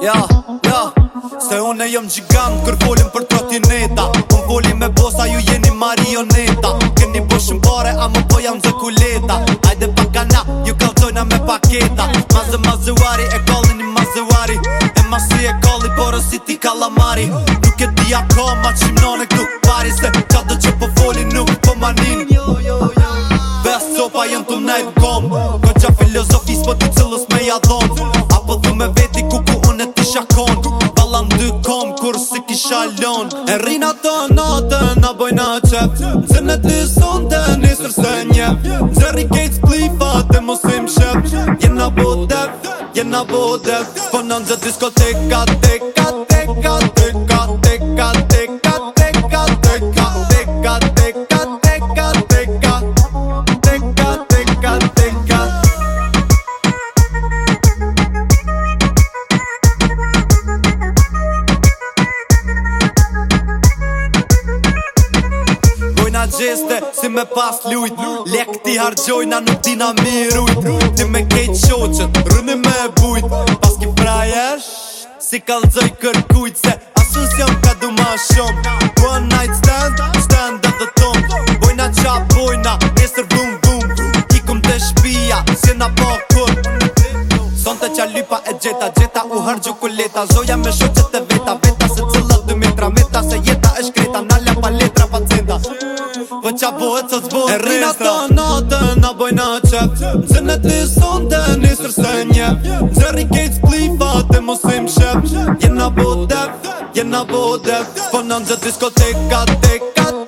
Ja, ja Se unë e jëm gjigant Kër folim për trotineta Unë folim me bosa ju jeni marioneta Këni bëshën bare A më po jam zë kuleta Ajde pakana Ju kaltojna me paketa Mazë mazëuari E kallin një mazëuari E masi e kalli Porë si ti kalamari Nuk e di akoma e këtu pari Se ka të që po foli Nuk po manin Vesë sopa jën të nejë gom Kënë qa filozofis Po të cilës me jadho E rina të natën, a bojna qep Nëzër në të sonë të njësër se një Nëzër i kejtë s'plifa të mosim shep Jena bo def, jena bo def Po në nëzër diskoteka, teka, teka, teka, teka, teka gjeste Si me pas lujt Lek ti na nuk ti na mirujt Ti me kejt qoqët Rëni me e bujt Pas ki prajesh Si kalzoj kërkujt Se asun si jam ka du ma shumë One night stand Stand at the tomb Bojna qa bojna Nesër bum bum Ikum të shpia Si na po kur Son të qa lypa e gjeta Gjeta u hargju ku leta Zoja me shoqet e veta Veta se cëllat dë metra Meta se jeta e shkreta Nalja pa letra pa cenda Yeah. Po qa bohet sa zbohet Rina ta nate na boj na qep Zene ti son të nisër se nje Zeri kejt s'plifa të mosim shep Jena bo jena bo def Po në në gjë diskoteka, teka,